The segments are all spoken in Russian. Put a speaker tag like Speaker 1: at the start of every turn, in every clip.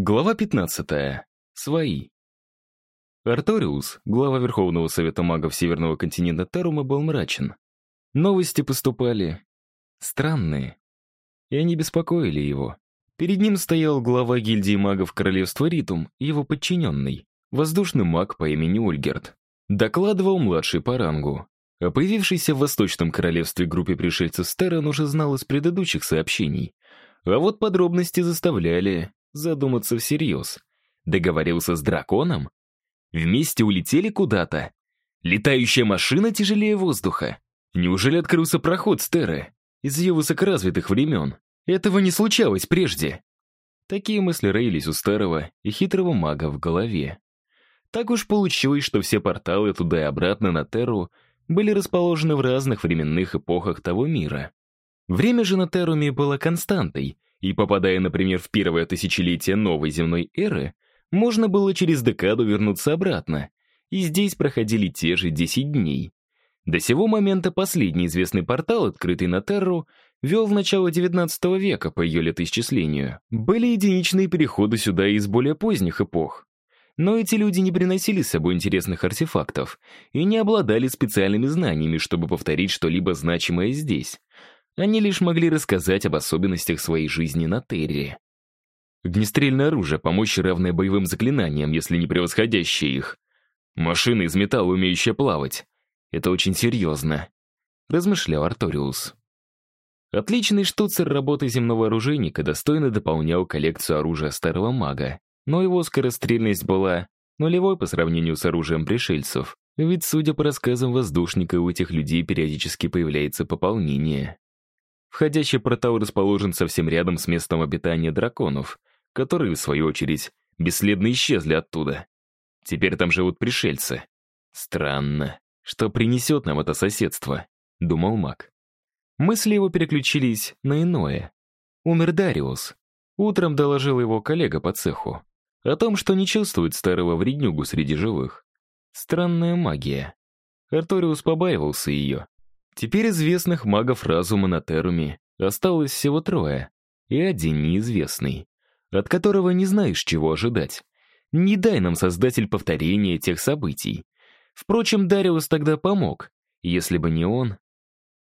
Speaker 1: Глава 15. Свои. Арториус, глава Верховного Совета магов Северного континента Тарума, был мрачен. Новости поступали странные, и они беспокоили его. Перед ним стоял глава гильдии магов Королевства Ритум и его подчиненный, воздушный маг по имени Ольгерт. Докладывал младший по рангу. О появившейся в Восточном Королевстве группе пришельцев Стер уже знал из предыдущих сообщений. А вот подробности заставляли задуматься всерьез. Договорился с драконом? Вместе улетели куда-то? Летающая машина тяжелее воздуха? Неужели открылся проход с Терры? Из ее высокоразвитых времен? Этого не случалось прежде. Такие мысли роились у старого и хитрого мага в голове. Так уж получилось, что все порталы туда и обратно на Терру были расположены в разных временных эпохах того мира. Время же на Терруме было константой, и попадая, например, в первое тысячелетие новой земной эры, можно было через декаду вернуться обратно, и здесь проходили те же 10 дней. До сего момента последний известный портал, открытый на Терру, вел в начало XIX века по ее летоисчислению. Были единичные переходы сюда из более поздних эпох. Но эти люди не приносили с собой интересных артефактов и не обладали специальными знаниями, чтобы повторить что-либо значимое здесь. Они лишь могли рассказать об особенностях своей жизни на Терре. Огнестрельное оружие, помощь равное боевым заклинаниям, если не превосходящее их. Машина из металла, умеющая плавать. Это очень серьезно, размышлял Арториус. Отличный штуцер работы земного оружейника достойно дополнял коллекцию оружия старого мага, но его скорострельность была нулевой по сравнению с оружием пришельцев, ведь, судя по рассказам воздушника, у этих людей периодически появляется пополнение. Входящий портал расположен совсем рядом с местом обитания драконов, которые, в свою очередь, бесследно исчезли оттуда. Теперь там живут пришельцы. Странно, что принесет нам это соседство, думал маг. Мысли его переключились на иное. Умер Дариус. Утром доложил его коллега по цеху о том, что не чувствует старого вреднюгу среди живых. Странная магия. Арториус побаивался ее, Теперь известных магов разума на Теруме осталось всего трое, и один неизвестный, от которого не знаешь, чего ожидать. Не дай нам, Создатель, повторения тех событий. Впрочем, Дариус тогда помог. Если бы не он...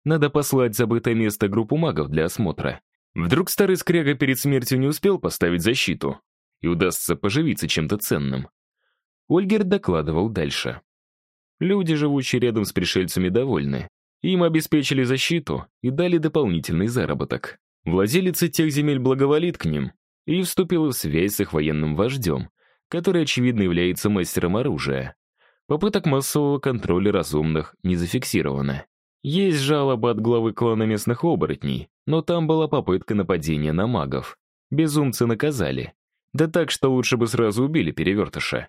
Speaker 1: Надо послать забытое место группу магов для осмотра. Вдруг старый скряга перед смертью не успел поставить защиту, и удастся поживиться чем-то ценным. Ольгер докладывал дальше. Люди, живущие рядом с пришельцами, довольны. Им обеспечили защиту и дали дополнительный заработок. Владелец тех земель благоволит к ним и вступил в связь с их военным вождем, который, очевидно, является мастером оружия. Попыток массового контроля разумных не зафиксировано. Есть жалоба от главы клана местных оборотней, но там была попытка нападения на магов. Безумцы наказали. Да так, что лучше бы сразу убили перевертыша.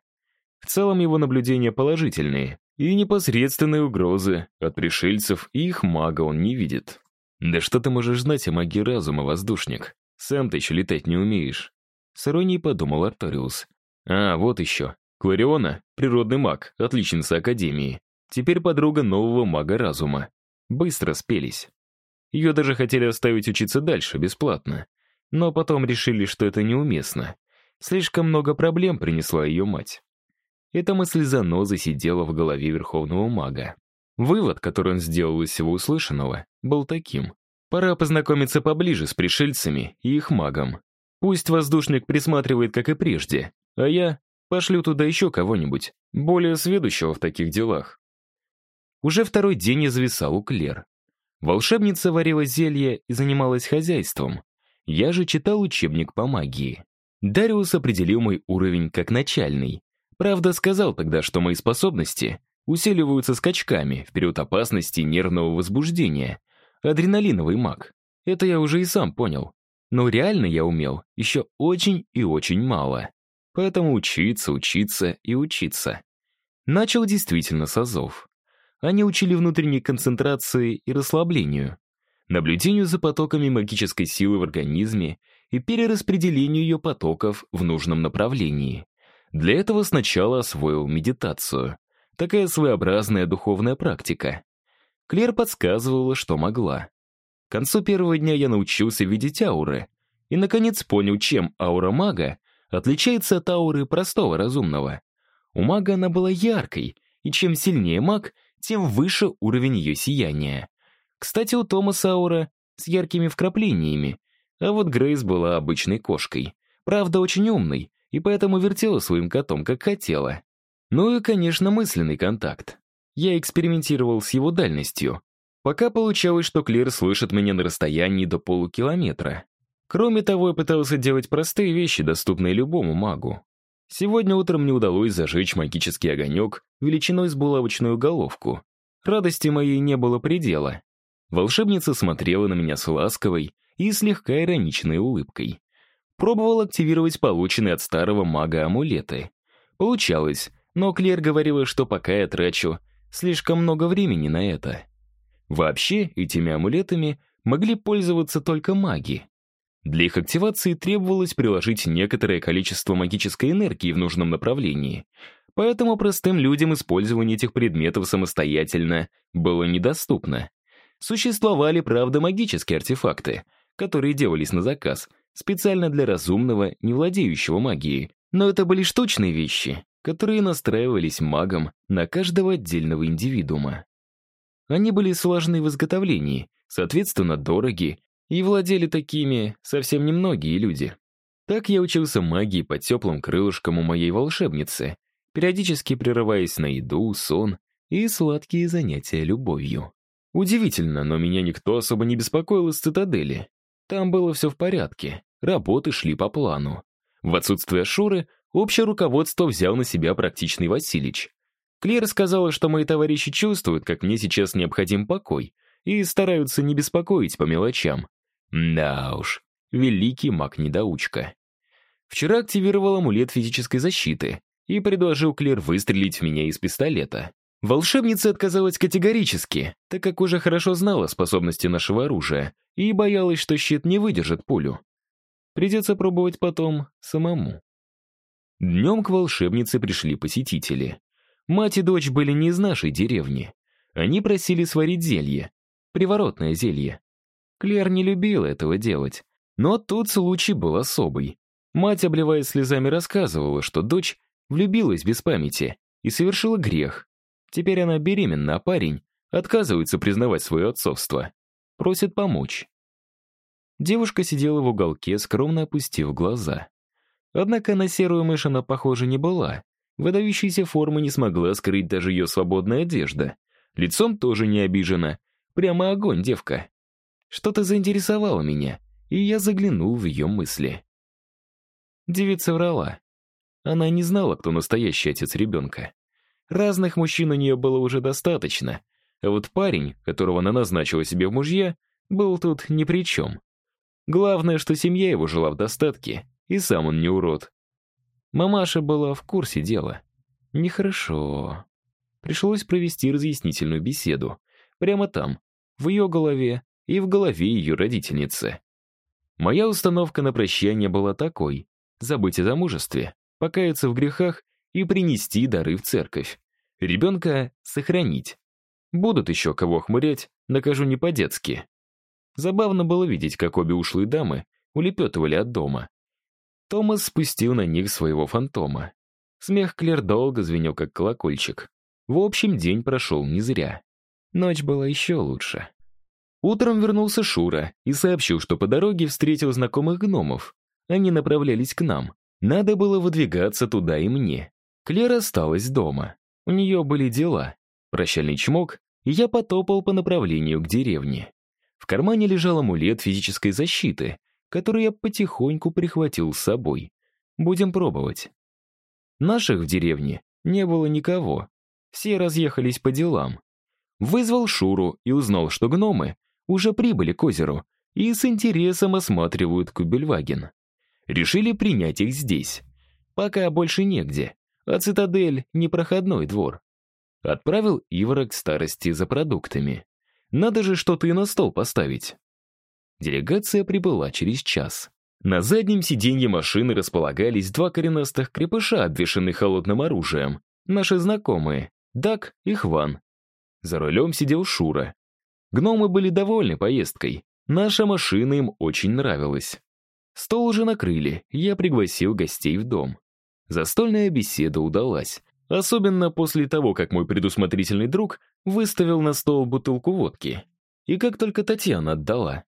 Speaker 1: В целом его наблюдения положительные, и непосредственной угрозы от пришельцев и их мага он не видит. Да что ты можешь знать о магии разума, воздушник? Сам ты еще летать не умеешь. С иронией подумал Арториус. А, вот еще. Клариона — природный маг, отличница Академии. Теперь подруга нового мага разума. Быстро спелись. Ее даже хотели оставить учиться дальше, бесплатно. Но потом решили, что это неуместно. Слишком много проблем принесла ее мать. Эта мысль занозой сидела в голове верховного мага. Вывод, который он сделал из всего услышанного, был таким. Пора познакомиться поближе с пришельцами и их магом. Пусть воздушник присматривает, как и прежде, а я пошлю туда еще кого-нибудь, более сведущего в таких делах. Уже второй день я зависал у Клер. Волшебница варила зелье и занималась хозяйством. Я же читал учебник по магии. Дариус определил мой уровень как начальный, Правда, сказал тогда, что мои способности усиливаются скачками в период опасности и нервного возбуждения. Адреналиновый маг. Это я уже и сам понял. Но реально я умел еще очень и очень мало. Поэтому учиться, учиться и учиться. Начал действительно с азов. Они учили внутренней концентрации и расслаблению, наблюдению за потоками магической силы в организме и перераспределению ее потоков в нужном направлении. Для этого сначала освоил медитацию. Такая своеобразная духовная практика. Клер подсказывала, что могла. К концу первого дня я научился видеть ауры и, наконец, понял, чем аура мага отличается от ауры простого разумного. У мага она была яркой, и чем сильнее маг, тем выше уровень ее сияния. Кстати, у Томаса аура с яркими вкраплениями, а вот Грейс была обычной кошкой. Правда, очень умной, и поэтому вертела своим котом, как хотела. Ну и, конечно, мысленный контакт. Я экспериментировал с его дальностью. Пока получалось, что Клир слышит меня на расстоянии до полукилометра. Кроме того, я пытался делать простые вещи, доступные любому магу. Сегодня утром мне удалось зажечь магический огонек величиной с булавочную головку. Радости моей не было предела. Волшебница смотрела на меня с ласковой и слегка ироничной улыбкой. Пробовал активировать полученные от старого мага амулеты. Получалось, но Клер говорила, что пока я трачу слишком много времени на это. Вообще, этими амулетами могли пользоваться только маги. Для их активации требовалось приложить некоторое количество магической энергии в нужном направлении, поэтому простым людям использование этих предметов самостоятельно было недоступно. Существовали, правда, магические артефакты, которые делались на заказ, специально для разумного, не владеющего магией, но это были штучные вещи, которые настраивались магом на каждого отдельного индивидуума. Они были сложны в изготовлении, соответственно, дороги, и владели такими совсем немногие люди. Так я учился магии под теплым крылышком у моей волшебницы, периодически прерываясь на еду, сон и сладкие занятия любовью. Удивительно, но меня никто особо не беспокоил из цитадели. Там было все в порядке, работы шли по плану. В отсутствие Шуры общее руководство взял на себя практичный Василич. Клера сказала, что мои товарищи чувствуют, как мне сейчас необходим покой, и стараются не беспокоить по мелочам. Да уж, великий маг-недоучка. Вчера активировал амулет физической защиты и предложил Клер выстрелить в меня из пистолета. Волшебница отказалась категорически, так как уже хорошо знала способности нашего оружия и боялась, что щит не выдержит пулю. Придется пробовать потом самому. Днем к волшебнице пришли посетители. Мать и дочь были не из нашей деревни. Они просили сварить зелье, приворотное зелье. Клер не любила этого делать. Но тут случай был особый. Мать, обливаясь слезами, рассказывала, что дочь влюбилась без памяти и совершила грех. Теперь она беременна, а парень отказывается признавать свое отцовство. Просит помочь. Девушка сидела в уголке, скромно опустив глаза. Однако на серую мышь она, похоже, не была. Выдающейся формы не смогла скрыть даже ее свободная одежда. Лицом тоже не обижена. Прямо огонь, девка. Что-то заинтересовало меня, и я заглянул в ее мысли. Девица врала. Она не знала, кто настоящий отец ребенка. Разных мужчин у нее было уже достаточно, а вот парень, которого она назначила себе в мужья, был тут ни при чем. Главное, что семья его жила в достатке, и сам он не урод. Мамаша была в курсе дела. Нехорошо. Пришлось провести разъяснительную беседу. Прямо там, в ее голове, и в голове ее родительницы. Моя установка на прощание была такой — забыть о замужестве, покаяться в грехах и принести дары в церковь. Ребенка сохранить. Будут еще кого хмурять, накажу не по-детски. Забавно было видеть, как обе ушлые дамы улепетывали от дома. Томас спустил на них своего фантома. Смех Клер долго звенел, как колокольчик. В общем, день прошел не зря. Ночь была еще лучше. Утром вернулся Шура и сообщил, что по дороге встретил знакомых гномов. Они направлялись к нам. Надо было выдвигаться туда и мне. Клера осталась дома. У нее были дела. Прощальный чмок, и я потопал по направлению к деревне. В кармане лежал амулет физической защиты, который я потихоньку прихватил с собой. Будем пробовать. Наших в деревне не было никого. Все разъехались по делам. Вызвал Шуру и узнал, что гномы уже прибыли к озеру и с интересом осматривают Кубельваген. Решили принять их здесь. Пока больше негде, а цитадель — непроходной двор. Отправил Ивара к старости за продуктами. Надо же что-то и на стол поставить. Делегация прибыла через час. На заднем сиденье машины располагались два коренастых крепыша, обвешанных холодным оружием. Наши знакомые — Дак и Хван. За рулем сидел Шура, Гномы были довольны поездкой. Наша машина им очень нравилась. Стол уже накрыли, я пригласил гостей в дом. Застольная беседа удалась. Особенно после того, как мой предусмотрительный друг выставил на стол бутылку водки. И как только Татьяна отдала.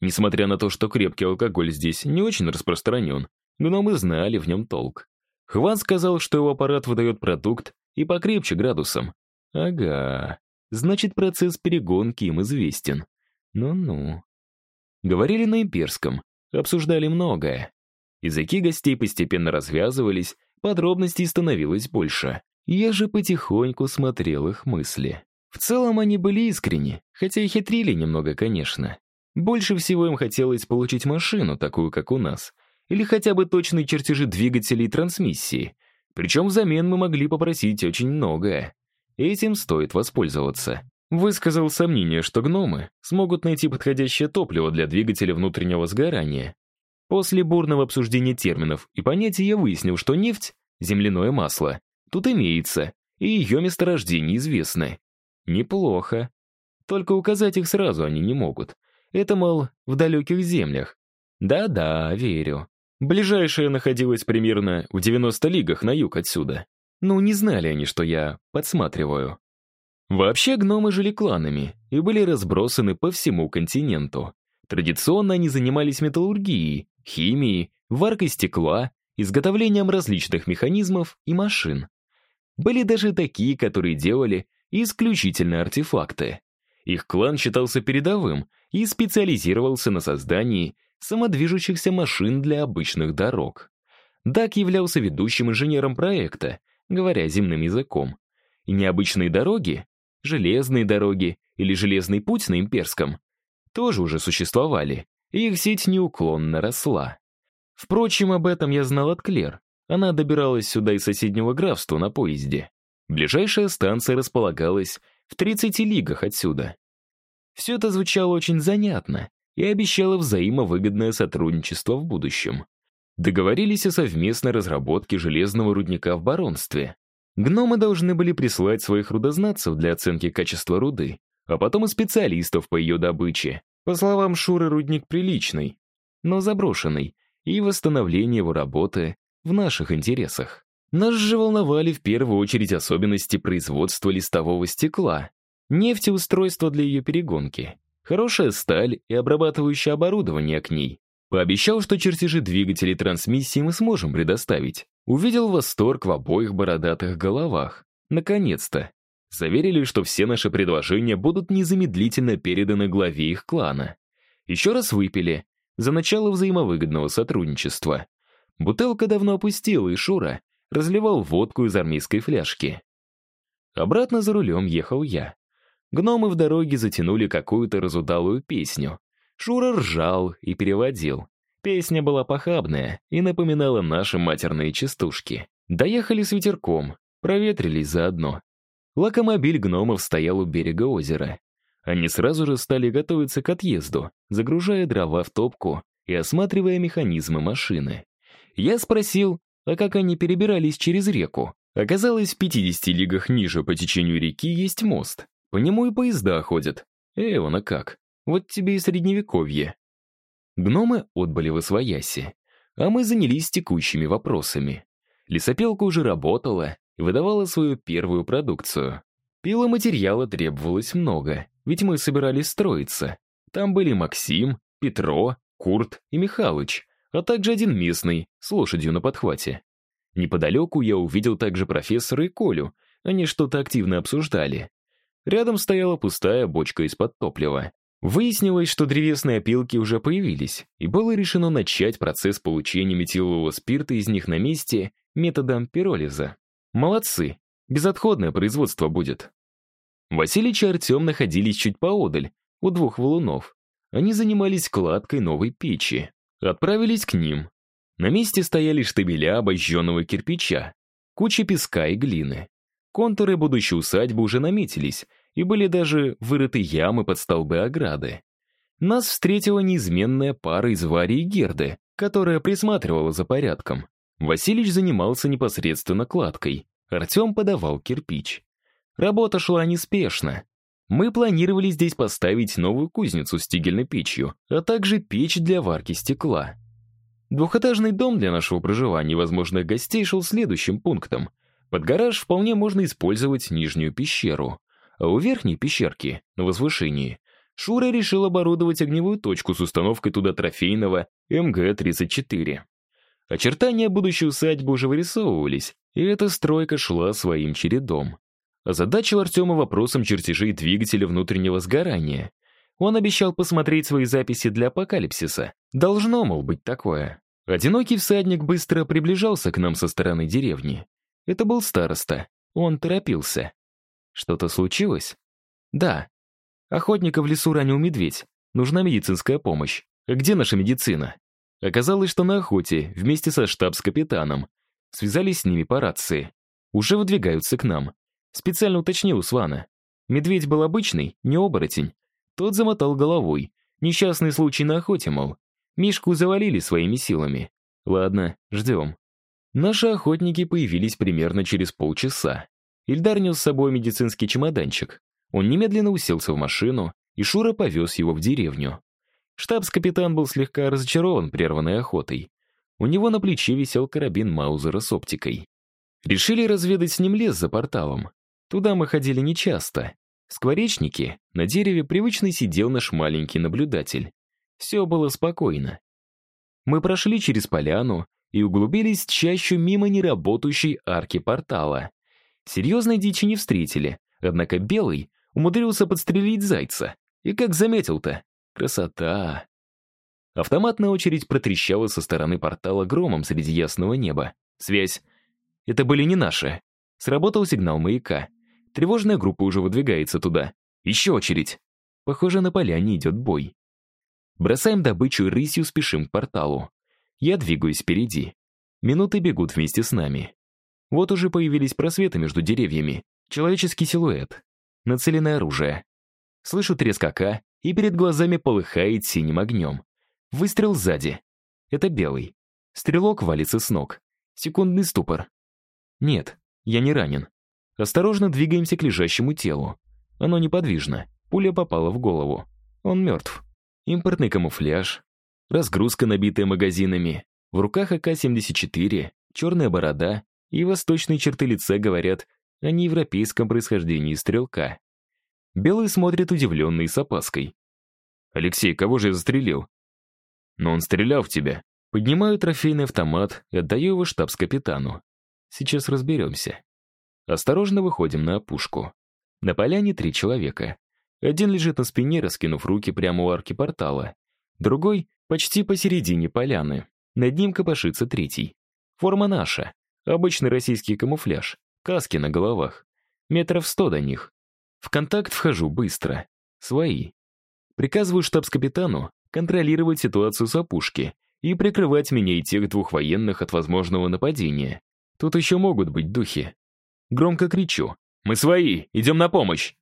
Speaker 1: Несмотря на то, что крепкий алкоголь здесь не очень распространен, гномы знали в нем толк. Хван сказал, что его аппарат выдает продукт и покрепче градусом. Ага, значит, процесс перегонки им известен. Ну-ну. Говорили на имперском, обсуждали многое. Языки гостей постепенно развязывались, подробностей становилось больше. Я же потихоньку смотрел их мысли. В целом они были искренни, хотя и хитрили немного, конечно. Больше всего им хотелось получить машину, такую, как у нас, или хотя бы точные чертежи двигателей и трансмиссии. Причем взамен мы могли попросить очень многое. Этим стоит воспользоваться. Высказал сомнение, что гномы смогут найти подходящее топливо для двигателя внутреннего сгорания. После бурного обсуждения терминов и понятий я выяснил, что нефть, земляное масло, тут имеется, и ее месторождение известны. Неплохо. Только указать их сразу они не могут. Это, мол, в далеких землях. Да-да, верю. Ближайшая находилась примерно в 90 лигах на юг отсюда. Ну, не знали они, что я подсматриваю. Вообще гномы жили кланами и были разбросаны по всему континенту. Традиционно они занимались металлургией, химией, варкой стекла, изготовлением различных механизмов и машин. Были даже такие, которые делали исключительно артефакты. Их клан считался передовым и специализировался на создании самодвижущихся машин для обычных дорог. Дак являлся ведущим инженером проекта, говоря земным языком. И необычные дороги, железные дороги или железный путь на имперском, тоже уже существовали, их сеть неуклонно росла. Впрочем, об этом я знал от Клер. Она добиралась сюда из соседнего графства на поезде. Ближайшая станция располагалась в 30 лигах отсюда. Все это звучало очень занятно, и обещала взаимовыгодное сотрудничество в будущем. Договорились о совместной разработке железного рудника в баронстве. Гномы должны были прислать своих рудознатцев для оценки качества руды, а потом и специалистов по ее добыче. По словам Шуры, рудник приличный, но заброшенный, и восстановление его работы в наших интересах. Нас же волновали в первую очередь особенности производства листового стекла, нефтеустройство для ее перегонки, Хорошая сталь и обрабатывающее оборудование к ней. Пообещал, что чертежи двигателей трансмиссии мы сможем предоставить. Увидел восторг в обоих бородатых головах. Наконец-то. Заверили, что все наши предложения будут незамедлительно переданы главе их клана. Еще раз выпили. За начало взаимовыгодного сотрудничества. Бутылка давно опустела, и Шура разливал водку из армейской фляжки. Обратно за рулем ехал я. Гномы в дороге затянули какую-то разудалую песню. Шура ржал и переводил. Песня была похабная и напоминала наши матерные частушки. Доехали с ветерком, проветрились заодно. Локомобиль гномов стоял у берега озера. Они сразу же стали готовиться к отъезду, загружая дрова в топку и осматривая механизмы машины. Я спросил, а как они перебирались через реку? Оказалось, в 50 лигах ниже по течению реки есть мост. По нему и поезда ходят. Эвана как? Вот тебе и средневековье. Гномы отбыли в Освояси, а мы занялись текущими вопросами. Лесопилка уже работала и выдавала свою первую продукцию. Пиломатериала требовалось много, ведь мы собирались строиться. Там были Максим, Петро, Курт и Михалыч, а также один местный с лошадью на подхвате. Неподалеку я увидел также профессора и Колю, они что-то активно обсуждали. Рядом стояла пустая бочка из-под топлива. Выяснилось, что древесные опилки уже появились, и было решено начать процесс получения метилового спирта из них на месте методом пиролиза. Молодцы, безотходное производство будет. Василич и Артем находились чуть поодаль, у двух валунов. Они занимались кладкой новой печи. Отправились к ним. На месте стояли штабеля обожженного кирпича, куча песка и глины. Контуры будущей усадьбы уже наметились, и были даже вырыты ямы под столбы ограды. Нас встретила неизменная пара из Вари и Герды, которая присматривала за порядком. Василич занимался непосредственно кладкой, Артем подавал кирпич. Работа шла неспешно. Мы планировали здесь поставить новую кузницу с тигельной печью, а также печь для варки стекла. Двухэтажный дом для нашего проживания и возможных гостей шел следующим пунктом. Под гараж вполне можно использовать нижнюю пещеру. А у верхней пещерки, на возвышении, Шура решил оборудовать огневую точку с установкой туда трофейного МГ-34. Очертания будущей усадьбы уже вырисовывались, и эта стройка шла своим чередом. Озадачил Артема вопросом чертежей двигателя внутреннего сгорания. Он обещал посмотреть свои записи для апокалипсиса. Должно, мол, быть такое. Одинокий всадник быстро приближался к нам со стороны деревни. Это был староста. Он торопился. Что-то случилось? Да. Охотника в лесу ранил медведь. Нужна медицинская помощь. Где наша медицина? Оказалось, что на охоте, вместе со штабс-капитаном. Связались с ними по рации. Уже выдвигаются к нам. Специально уточнил Свана. Медведь был обычный, не оборотень. Тот замотал головой. Несчастный случай на охоте, мол. Мишку завалили своими силами. Ладно, ждем. Наши охотники появились примерно через полчаса. Ильдар нес с собой медицинский чемоданчик. Он немедленно уселся в машину, и Шура повез его в деревню. Штабс-капитан был слегка разочарован прерванной охотой. У него на плече висел карабин Маузера с оптикой. Решили разведать с ним лес за порталом. Туда мы ходили нечасто. В скворечнике на дереве привычно сидел наш маленький наблюдатель. Все было спокойно. Мы прошли через поляну и углубились чаще мимо неработающей арки портала. Серьезной дичи не встретили, однако Белый умудрился подстрелить зайца. И как заметил-то, красота. Автоматная очередь протрещала со стороны портала громом среди ясного неба. Связь. Это были не наши. Сработал сигнал маяка. Тревожная группа уже выдвигается туда. Еще очередь. Похоже, на поляне идет бой. Бросаем добычу и рысью спешим к порталу. Я двигаюсь впереди. Минуты бегут вместе с нами. Вот уже появились просветы между деревьями. Человеческий силуэт. Нацеленное оружие. Слышу треск ока, и перед глазами полыхает синим огнем. Выстрел сзади. Это белый. Стрелок валится с ног. Секундный ступор. Нет, я не ранен. Осторожно двигаемся к лежащему телу. Оно неподвижно. Пуля попала в голову. Он мертв импортный камуфляж, разгрузка, набитая магазинами, в руках АК-74, черная борода и восточные черты лица говорят о неевропейском происхождении стрелка. Белый смотрит удивленно и с опаской. «Алексей, кого же я застрелил?» «Но он стрелял в тебя». Поднимаю трофейный автомат и отдаю его штабс-капитану. Сейчас разберемся. Осторожно выходим на опушку. На поляне три человека. Один лежит на спине, раскинув руки прямо у арки портала. Другой — почти посередине поляны. Над ним копошится третий. Форма наша. Обычный российский камуфляж. Каски на головах. Метров сто до них. В контакт вхожу быстро. Свои. Приказываю штабс-капитану контролировать ситуацию с опушки и прикрывать меня и тех двух военных от возможного нападения. Тут еще могут быть духи. Громко кричу. «Мы свои! Идем на помощь!»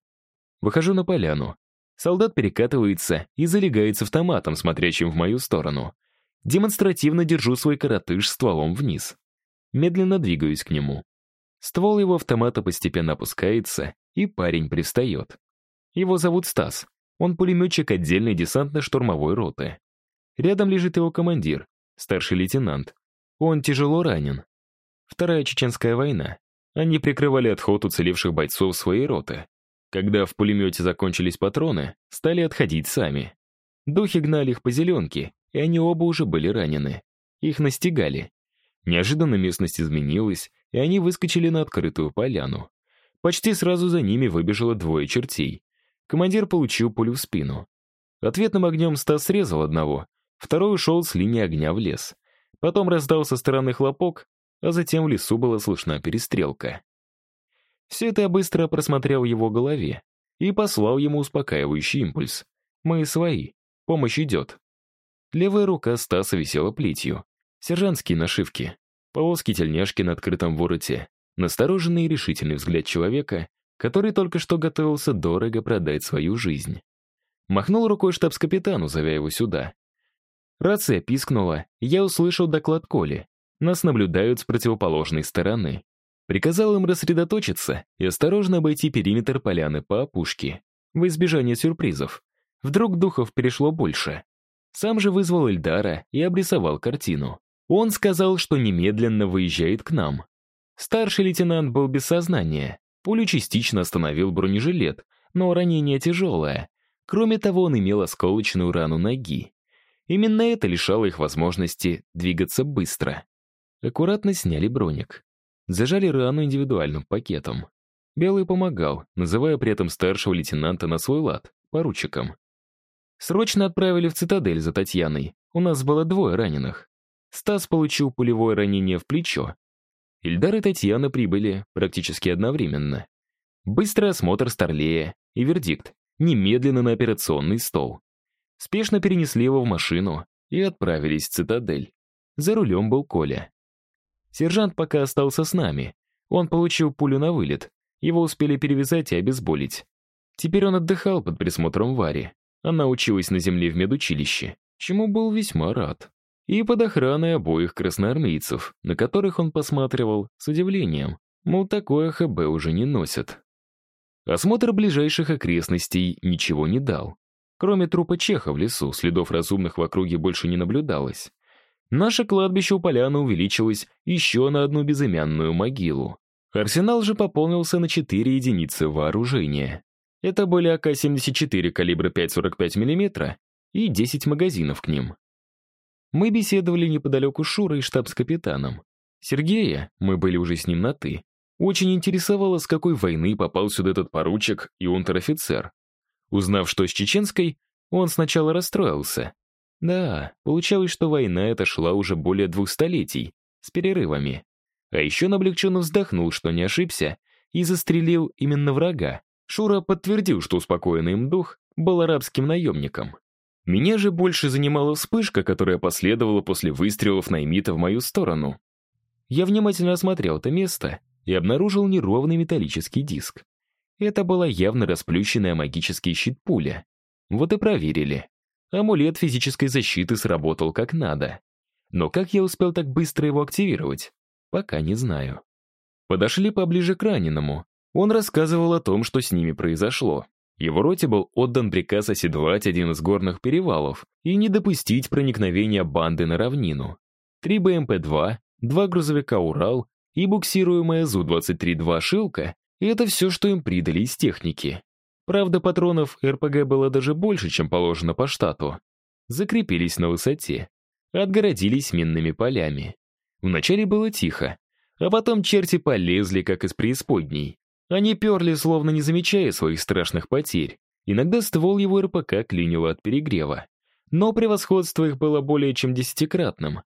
Speaker 1: Выхожу на поляну. Солдат перекатывается и залегает с автоматом, смотрящим в мою сторону. Демонстративно держу свой коротыш стволом вниз. Медленно двигаюсь к нему. Ствол его автомата постепенно опускается, и парень пристает. Его зовут Стас. Он пулеметчик отдельной десантно-штурмовой роты. Рядом лежит его командир, старший лейтенант. Он тяжело ранен. Вторая Чеченская война. Они прикрывали отход уцелевших бойцов своей роты. Когда в пулемете закончились патроны, стали отходить сами. Духи гнали их по зеленке, и они оба уже были ранены. Их настигали. Неожиданно местность изменилась, и они выскочили на открытую поляну. Почти сразу за ними выбежало двое чертей. Командир получил пулю в спину. Ответным огнем Стас срезал одного, второй ушел с линии огня в лес. Потом раздался стороны хлопок, а затем в лесу была слышна перестрелка. Все это я быстро просмотрел его голове и послал ему успокаивающий импульс. «Мы свои. Помощь идет». Левая рука Стаса висела плетью. Сержантские нашивки. Полоски тельняшки на открытом вороте. Настороженный и решительный взгляд человека, который только что готовился дорого продать свою жизнь. Махнул рукой штабс-капитану, зовя его сюда. Рация пискнула, я услышал доклад Коли. Нас наблюдают с противоположной стороны. Приказал им рассредоточиться и осторожно обойти периметр поляны по опушке, в избежание сюрпризов. Вдруг духов перешло больше. Сам же вызвал Эльдара и обрисовал картину. Он сказал, что немедленно выезжает к нам. Старший лейтенант был без сознания. Пулю частично остановил бронежилет, но ранение тяжелое. Кроме того, он имел осколочную рану ноги. Именно это лишало их возможности двигаться быстро. Аккуратно сняли броник. Зажали рану индивидуальным пакетом. Белый помогал, называя при этом старшего лейтенанта на свой лад, поручиком. Срочно отправили в цитадель за Татьяной. У нас было двое раненых. Стас получил пулевое ранение в плечо. Ильдар и Татьяна прибыли практически одновременно. Быстрый осмотр Старлея и вердикт немедленно на операционный стол. Спешно перенесли его в машину и отправились в цитадель. За рулем был Коля. Сержант пока остался с нами. Он получил пулю на вылет. Его успели перевязать и обезболить. Теперь он отдыхал под присмотром Вари. Она училась на земле в медучилище, чему был весьма рад. И под охраной обоих красноармейцев, на которых он посматривал с удивлением. Мол, такое ХБ уже не носят. Осмотр ближайших окрестностей ничего не дал. Кроме трупа Чеха в лесу, следов разумных в округе больше не наблюдалось. Наше кладбище у поляны увеличилось еще на одну безымянную могилу. Арсенал же пополнился на 4 единицы вооружения. Это были АК-74 калибра 5,45 мм и 10 магазинов к ним. Мы беседовали неподалеку с Шурой штабс-капитаном. Сергея, мы были уже с ним на «ты», очень интересовало, с какой войны попал сюда этот поручик и унтер-офицер. Узнав, что с чеченской, он сначала расстроился. Да, получалось, что война эта шла уже более двух столетий, с перерывами. А еще он облегченно вздохнул, что не ошибся, и застрелил именно врага. Шура подтвердил, что успокоенный им дух был арабским наемником. Меня же больше занимала вспышка, которая последовала после выстрелов Наймита в мою сторону. Я внимательно осмотрел это место и обнаружил неровный металлический диск. Это была явно расплющенная магический щит пуля. Вот и проверили. Амулет физической защиты сработал как надо. Но как я успел так быстро его активировать? Пока не знаю. Подошли поближе к раненому. Он рассказывал о том, что с ними произошло. Его роте был отдан приказ оседлать один из горных перевалов и не допустить проникновения банды на равнину. Три БМП-2, два грузовика «Урал» и буксируемая Зу-23-2 «Шилка» — это все, что им придали из техники. Правда, патронов РПГ было даже больше, чем положено по штату. Закрепились на высоте. Отгородились минными полями. Вначале было тихо, а потом черти полезли, как из преисподней. Они перли, словно не замечая своих страшных потерь. Иногда ствол его РПК клинило от перегрева. Но превосходство их было более чем десятикратным.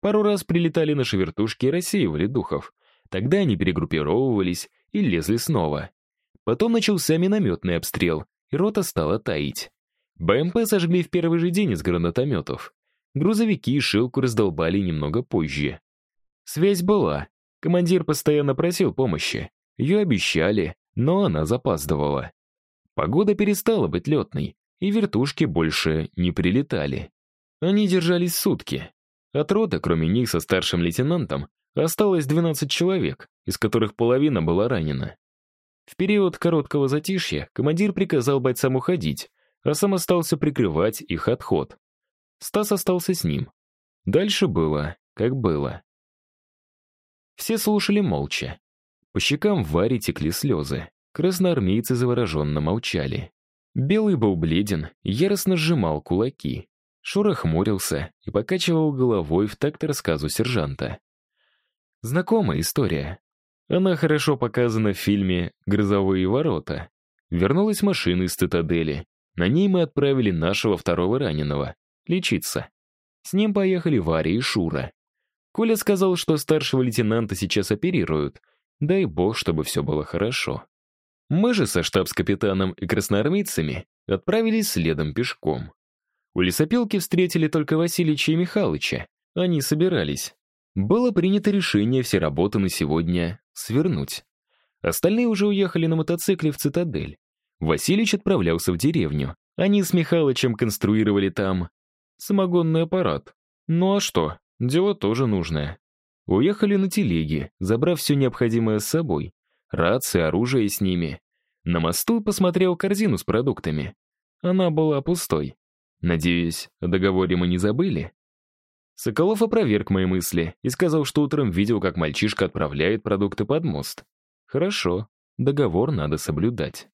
Speaker 1: Пару раз прилетали наши вертушки и рассеивали духов. Тогда они перегруппировывались и лезли снова. Потом начался минометный обстрел, и рота стала таять. БМП сожгли в первый же день из гранатометов. Грузовики и шилку раздолбали немного позже. Связь была. Командир постоянно просил помощи. Ее обещали, но она запаздывала. Погода перестала быть летной, и вертушки больше не прилетали. Они держались сутки. От роты, кроме них со старшим лейтенантом, осталось 12 человек, из которых половина была ранена. В период короткого затишья командир приказал бойцам уходить, а сам остался прикрывать их отход. Стас остался с ним. Дальше было, как было. Все слушали молча. По щекам Вари текли слезы. Красноармейцы завороженно молчали. Белый был бледен, яростно сжимал кулаки. Шура хмурился и покачивал головой в такт рассказу сержанта. Знакомая история. Она хорошо показана в фильме «Грозовые ворота». Вернулась машина из цитадели. На ней мы отправили нашего второго раненого. Лечиться. С ним поехали Варя и Шура. Коля сказал, что старшего лейтенанта сейчас оперируют. Дай бог, чтобы все было хорошо. Мы же со штабс-капитаном и красноармейцами отправились следом пешком. У лесопилки встретили только Васильича и Михалыча. Они собирались. Было принято решение все работы на сегодня свернуть. Остальные уже уехали на мотоцикле в цитадель. Василич отправлялся в деревню. Они с Михалычем конструировали там самогонный аппарат. Ну а что? Дело тоже нужное. Уехали на телеге, забрав все необходимое с собой. Рации, оружие с ними. На мосту посмотрел корзину с продуктами. Она была пустой. Надеюсь, о договоре мы не забыли? Соколов опроверг мои мысли и сказал, что утром видел, как мальчишка отправляет продукты под мост. Хорошо, договор надо соблюдать.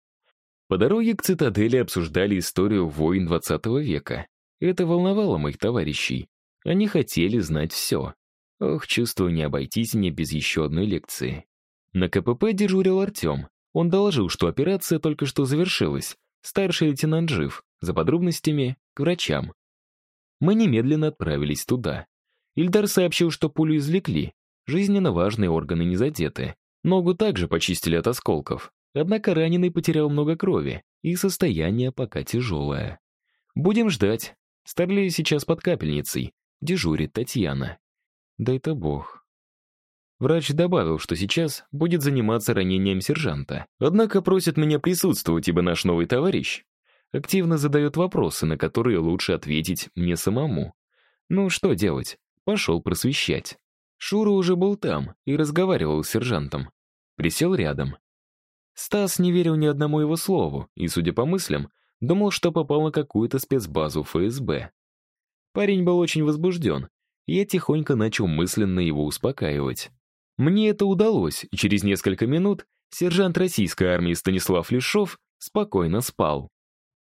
Speaker 1: По дороге к цитадели обсуждали историю войн 20 века. Это волновало моих товарищей. Они хотели знать все. Ох, чувствую, не обойтись мне без еще одной лекции. На КПП дежурил Артем. Он доложил, что операция только что завершилась. Старший лейтенант жив. За подробностями — к врачам. Мы немедленно отправились туда. Ильдар сообщил, что пулю извлекли. Жизненно важные органы не задеты. Ногу также почистили от осколков. Однако раненый потерял много крови, и состояние пока тяжелое. Будем ждать. Старлей сейчас под капельницей. Дежурит Татьяна. Да это бог. Врач добавил, что сейчас будет заниматься ранением сержанта. Однако просит меня присутствовать, ибо наш новый товарищ активно задает вопросы, на которые лучше ответить мне самому. Ну, что делать? Пошел просвещать. Шура уже был там и разговаривал с сержантом. Присел рядом. Стас не верил ни одному его слову и, судя по мыслям, думал, что попал на какую-то спецбазу ФСБ. Парень был очень возбужден, я тихонько начал мысленно его успокаивать. Мне это удалось, и через несколько минут сержант российской армии Станислав Лешов спокойно спал.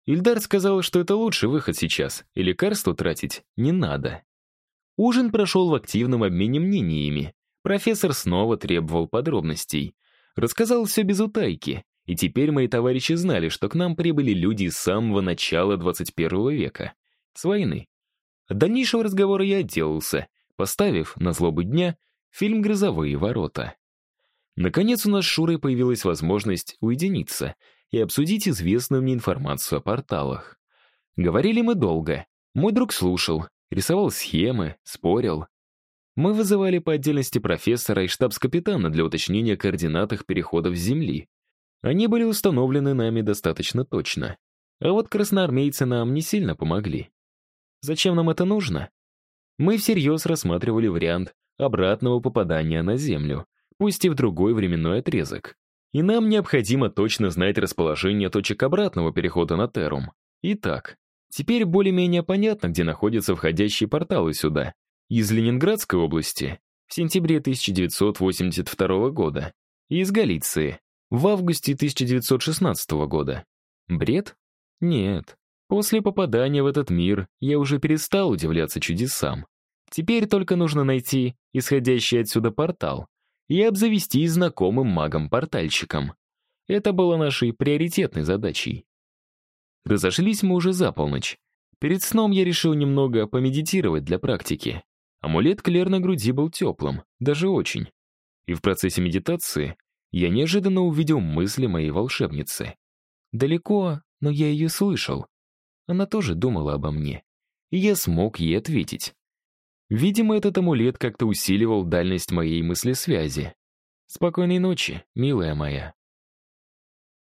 Speaker 1: Ильдар сказал, что это лучший выход сейчас, и лекарства тратить не надо. Ужин прошел в активном обмене мнениями. Профессор снова требовал подробностей. Рассказал все без утайки, и теперь мои товарищи знали, что к нам прибыли люди с самого начала 21 века. С войны. От дальнейшего разговора я отделался, поставив, на злобу дня, фильм «Грозовые ворота». Наконец у нас с Шурой появилась возможность уединиться — и обсудить известную мне информацию о порталах. Говорили мы долго. Мой друг слушал, рисовал схемы, спорил. Мы вызывали по отдельности профессора и штабс-капитана для уточнения координат их переходов с Земли. Они были установлены нами достаточно точно. А вот красноармейцы нам не сильно помогли. Зачем нам это нужно? Мы всерьез рассматривали вариант обратного попадания на Землю, пусть и в другой временной отрезок. И нам необходимо точно знать расположение точек обратного перехода на Терум. Итак, теперь более-менее понятно, где находятся входящие порталы сюда. Из Ленинградской области в сентябре 1982 года и из Галиции в августе 1916 года. Бред? Нет. После попадания в этот мир я уже перестал удивляться чудесам. Теперь только нужно найти исходящий отсюда портал, и обзавестись знакомым магом-портальщиком. Это было нашей приоритетной задачей. Разошлись мы уже за полночь. Перед сном я решил немного помедитировать для практики. Амулет Клер на груди был теплым, даже очень. И в процессе медитации я неожиданно увидел мысли моей волшебницы. Далеко, но я ее слышал. Она тоже думала обо мне. И я смог ей ответить. Видимо, этот амулет как-то усиливал дальность моей мыслесвязи. Спокойной ночи, милая моя.